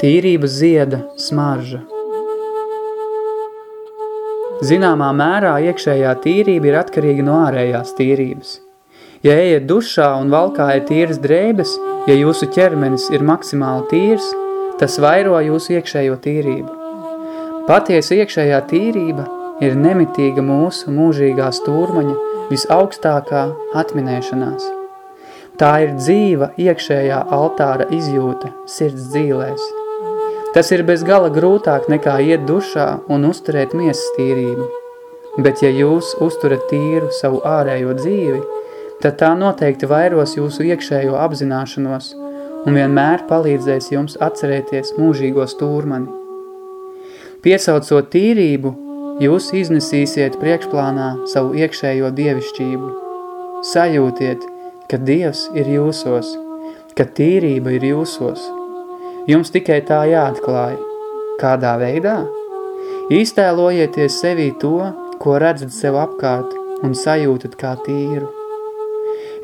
Tīrības zieda smarža. Zināmā mērā iekšējā tīrība ir atkarīga no ārējās tīrības. Ja ejat dušā un valkājat tīras drēbes, ja jūsu ķermenis ir maksimāli tīrs, tas vairo jūsu iekšējo tīrību. Patiesa iekšējā tīrība ir nemitīga mūsu mūžīgā stūrmaņa visaugstākā atminēšanās. Tā ir dzīva iekšējā altāra izjūta sirds dzīlēs – Tas ir bez gala grūtāk nekā iet dušā un uzturēt miesas tīrību. Bet ja jūs uzturat tīru savu ārējo dzīvi, tad tā noteikti vairos jūsu iekšējo apzināšanos un vienmēr palīdzēs jums atcerēties mūžīgo stūrmani. Piesaucot tīrību, jūs iznesīsiet priekšplānā savu iekšējo dievišķību. Sajūtiet, ka Dievs ir jūsos, ka tīrība ir jūsos – Jums tikai tā jāatklāj. Kādā veidā? Iztēlojieties sevī to, ko redzat sev apkārt un sajūtat kā tīru.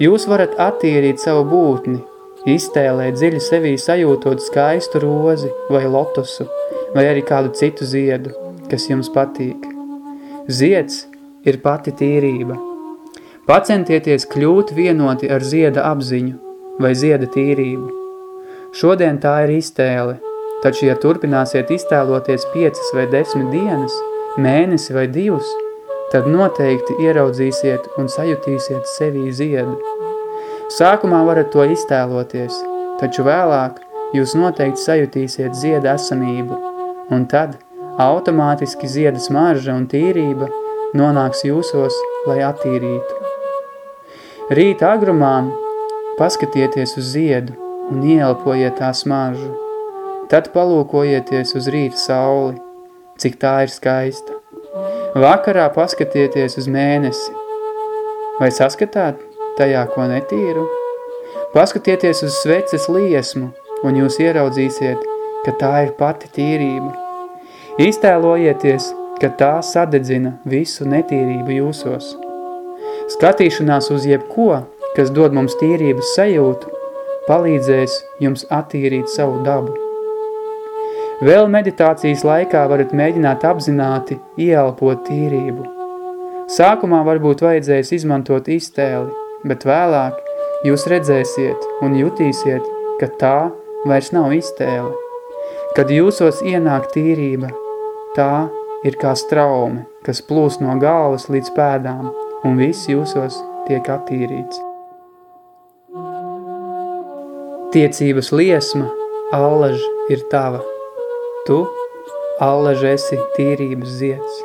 Jūs varat attīrīt savu būtni, iztēlēt dziļi sevī sajūtot skaistu rozi vai lotusu, vai arī kādu citu ziedu, kas jums patīk. Zieds ir pati tīrība. Pacentieties kļūt vienoti ar zieda apziņu vai zieda tīrību. Šodien tā ir iztēle, taču, ja turpināsiet iztēloties piecas vai desmit dienas, mēnesi vai divus, tad noteikti ieraudzīsiet un sajutīsiet sevī ziedu. Sākumā varat to iztēloties, taču vēlāk jūs noteikti sajutīsiet zieda esamību, un tad automātiski zieda smarža un tīrība nonāks jūsos, lai attīrītu. Rīta agrumā paskatieties uz ziedu, un ieelpojiet tā smaržu. Tad palūkojieties uz rīta sauli, cik tā ir skaista. Vakarā paskatieties uz mēnesi. Vai saskatāt tajā, ko netīru? Paskatieties uz sveces liesmu, un jūs ieraudzīsiet, ka tā ir pati tīrība. Iztēlojieties, ka tā sadedzina visu netīrību jūsos. Skatīšanās uz jebko, kas dod mums tīrības sajūtu, palīdzēs jums attīrīt savu dabu. Vēl meditācijas laikā varat mēģināt apzināti ieelpot tīrību. Sākumā varbūt vajadzēs izmantot iztēli, bet vēlāk jūs redzēsiet un jutīsiet, ka tā vairs nav iztēle. Kad jūsos ienāk tīrība, tā ir kā straume, kas plūs no galvas līdz pēdām, un viss jūsos tiek attīrīts. Tiecības liesma, allaž ir tava. Tu, allaž esi tīrības zieds.